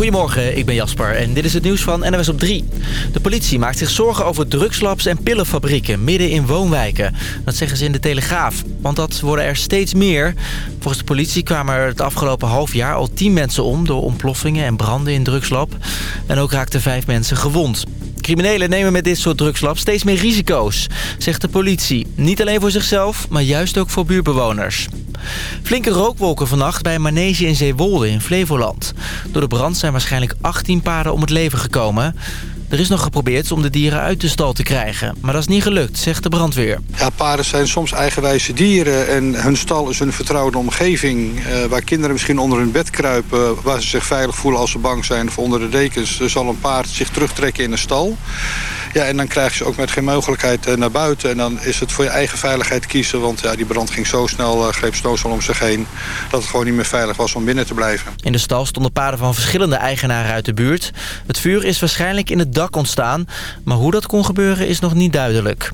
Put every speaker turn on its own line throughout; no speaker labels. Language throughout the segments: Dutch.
Goedemorgen, ik ben Jasper en dit is het nieuws van NWS op 3. De politie maakt zich zorgen over drugslabs en pillenfabrieken midden in woonwijken. Dat zeggen ze in de Telegraaf, want dat worden er steeds meer. Volgens de politie kwamen er het afgelopen half jaar al 10 mensen om... door ontploffingen en branden in drugslab. En ook raakten vijf mensen gewond. Criminelen nemen met dit soort drugslabs steeds meer risico's, zegt de politie. Niet alleen voor zichzelf, maar juist ook voor buurtbewoners. Flinke rookwolken vannacht bij een manege in Zeewolde in Flevoland. Door de brand zijn waarschijnlijk 18 paarden om het leven gekomen. Er is nog geprobeerd om de dieren uit de stal te krijgen. Maar dat is niet gelukt, zegt de brandweer.
Ja, paarden zijn soms eigenwijze dieren. En hun stal is een vertrouwde omgeving. Eh, waar kinderen misschien onder hun bed kruipen. Waar ze zich veilig voelen als ze bang zijn of onder de dekens. zal een paard zich terugtrekken in een stal. Ja, en dan krijg je ook met geen mogelijkheid eh, naar buiten. En dan is het voor je eigen veiligheid kiezen. Want ja, die brand ging zo snel, uh, greep snowstorm om zich heen... dat het gewoon niet meer veilig was om binnen te blijven.
In de stal stonden paarden van verschillende eigenaren uit de buurt. Het vuur is waarschijnlijk in het dak ontstaan. Maar hoe dat kon gebeuren is nog niet duidelijk.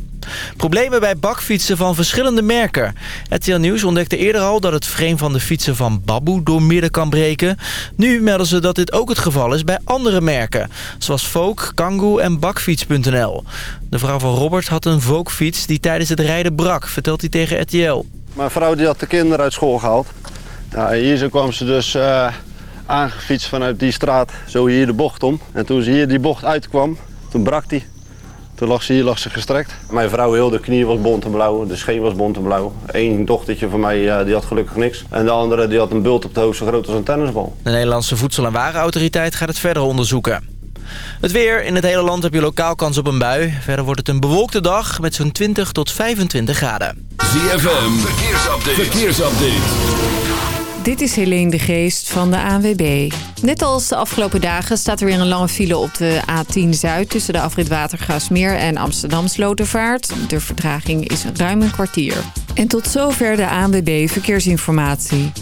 Problemen bij bakfietsen van verschillende merken. RTL Nieuws ontdekte eerder al dat het frame van de fietsen van Babu doormidden kan breken. Nu melden ze dat dit ook het geval is bij andere merken. Zoals Volk, Kangoo en Bakfiets.nl. De vrouw van Robert had een Volkfiets die tijdens het rijden brak, vertelt hij tegen RTL.
Mijn vrouw die had de kinderen uit school gehaald. Nou, hier zo kwam ze dus uh, aangefietst vanuit die straat, zo hier de bocht om. En toen ze hier die bocht uitkwam, toen brak die. Toen lag ze hier lag ze gestrekt. Mijn vrouw, heel de knie was bont en blauw, de scheen was bont en blauw. Eén dochtertje van mij die had gelukkig niks. En de andere die had een bult op de hoofd zo groot als een tennisbal.
De Nederlandse Voedsel- en Warenautoriteit gaat het verder onderzoeken. Het weer. In het hele land heb je lokaal kans op een bui. Verder wordt het een bewolkte dag met zo'n 20 tot 25 graden.
ZFM. Verkeersupdate. Verkeersupdate.
Dit is Helene de Geest van de ANWB. Net als de afgelopen dagen staat er weer een lange file op de A10 Zuid... tussen de afrit Watergasmeer en Amsterdam Slotervaart. De vertraging is ruim een kwartier. En tot zover de ANWB Verkeersinformatie.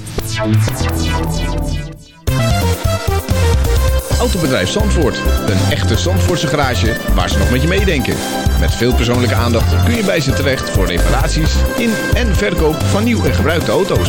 Autobedrijf Zandvoort. Een echte Zandvoortse garage waar ze nog met je meedenken. Met veel persoonlijke aandacht kun je bij ze terecht voor reparaties in en verkoop van nieuw en gebruikte auto's.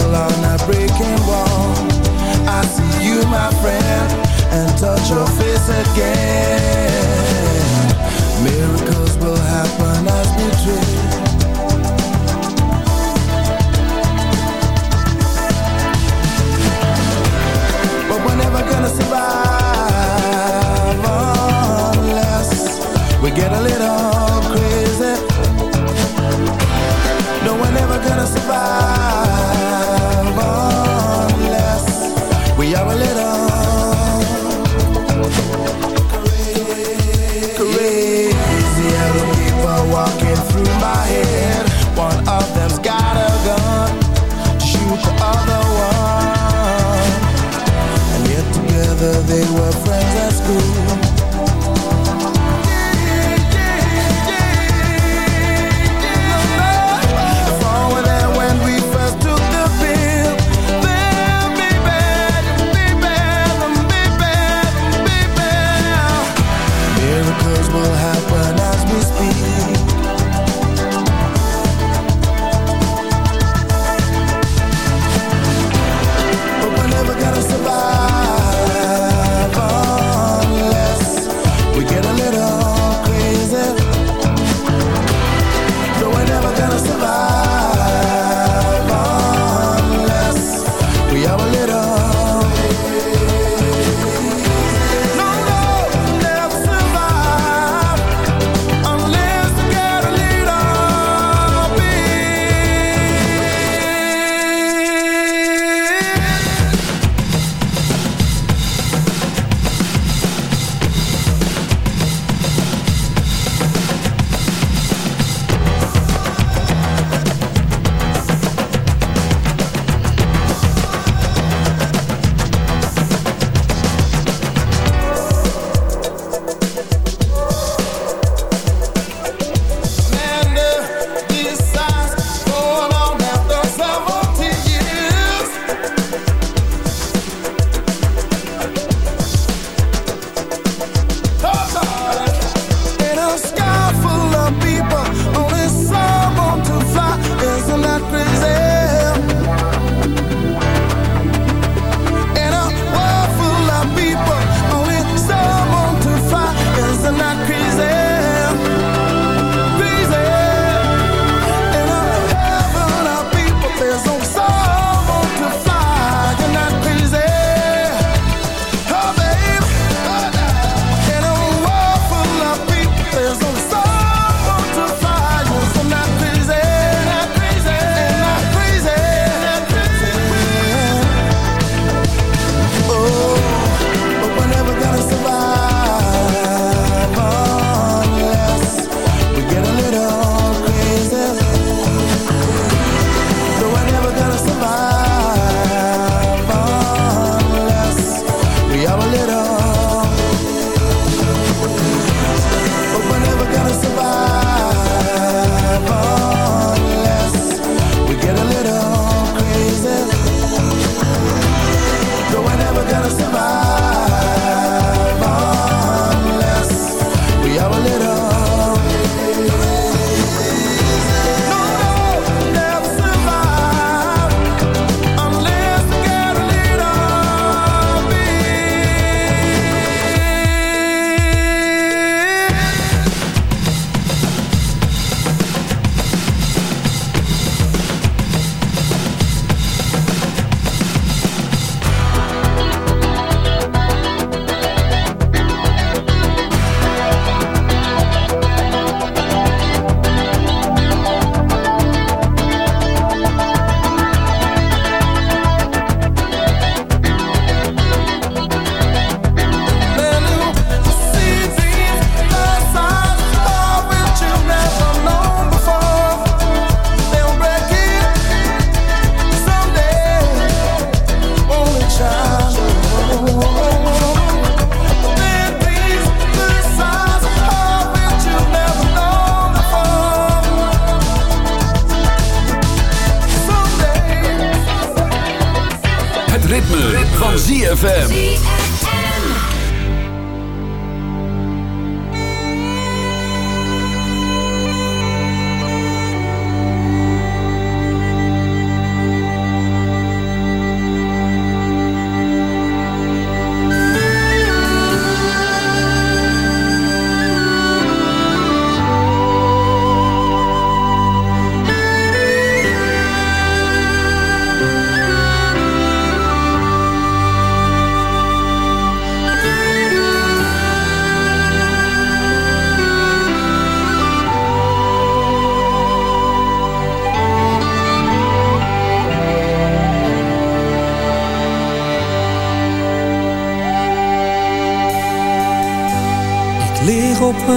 hill
on a breaking
wall. I see you
my friend and touch your face again. Miracles will happen as we dream. But we're never gonna survive unless we get a little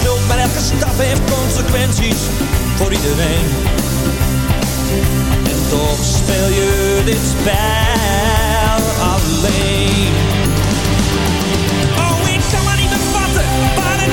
Schuld, maar elke stap heeft consequenties voor iedereen. En toch speel je dit spel alleen. Oh, ik kan maar niet bevatten waar en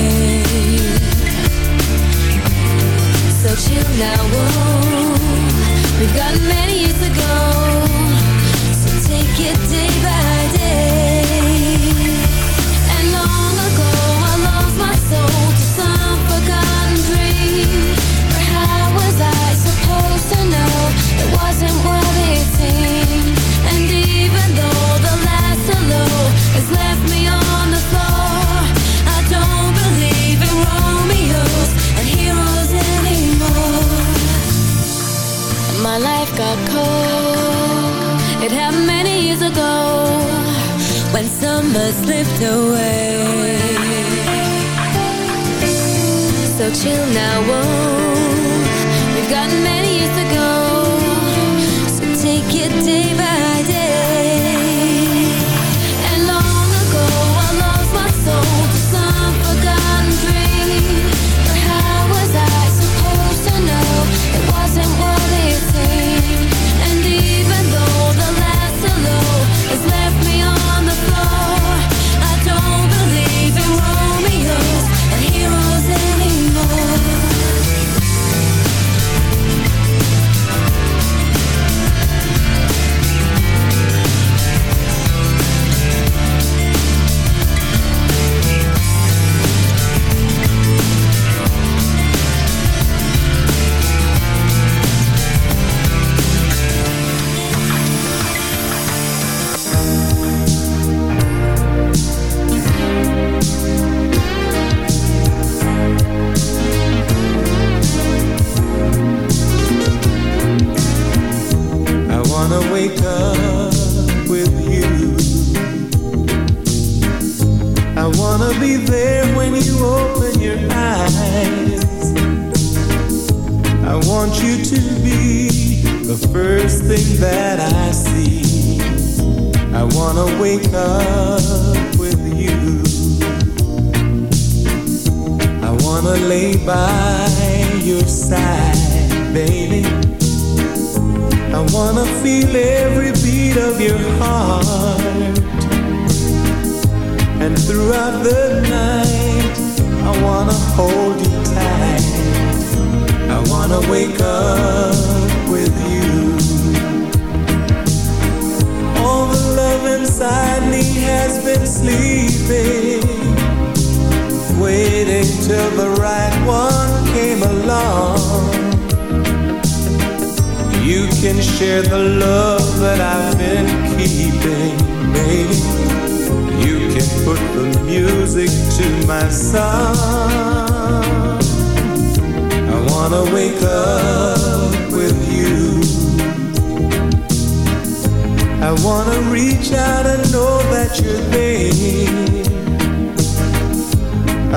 So chill now, whoa. We've got many years to go. So take it day by day. And long ago I lost my soul to some forgotten dream. But how was I supposed to know it wasn't what it seemed? Summer slipped away. So chill now.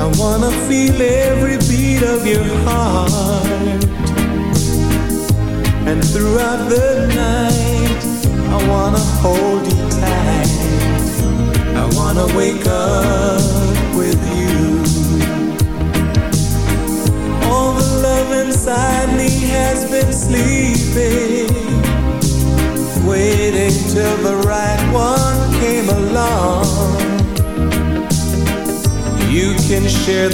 I wanna feel every beat of your heart. And throughout the night, I wanna hold you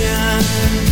ocean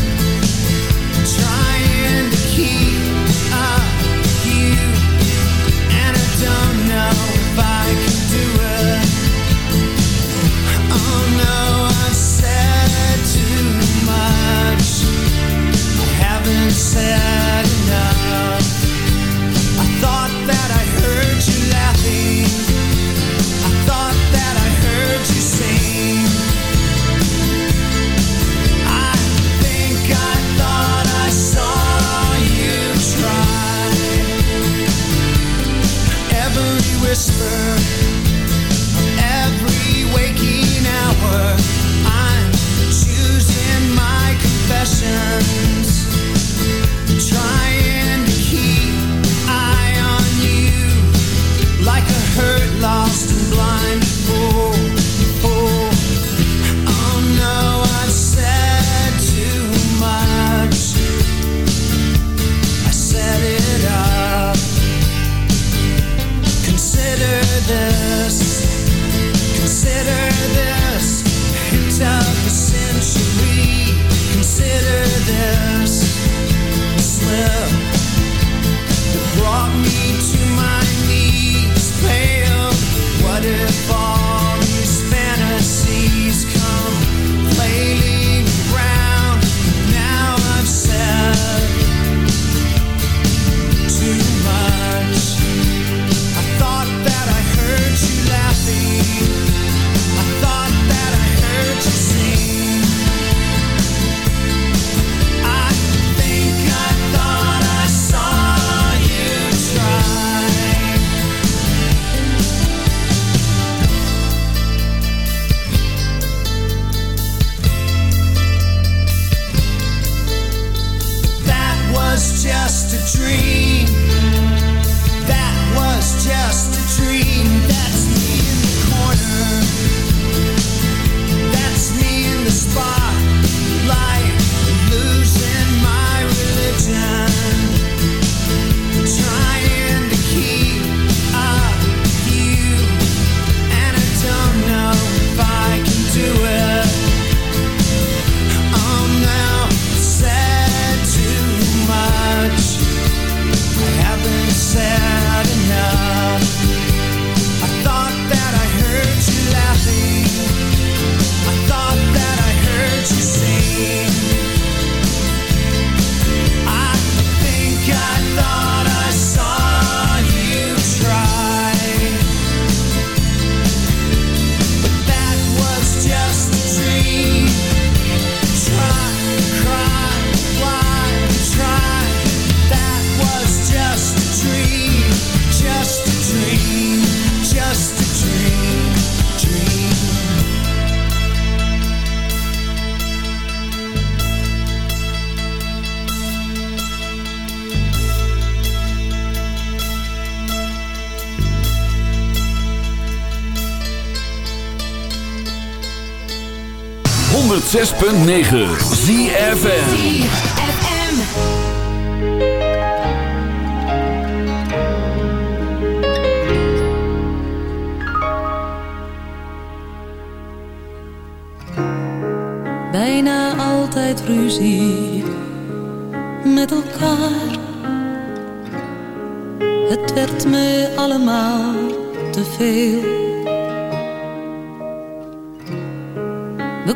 whisper of every waking hour. I'm choosing my confessions.
106.9 ZFN
bijna altijd ruzie met elkaar. Het werd me allemaal te veel.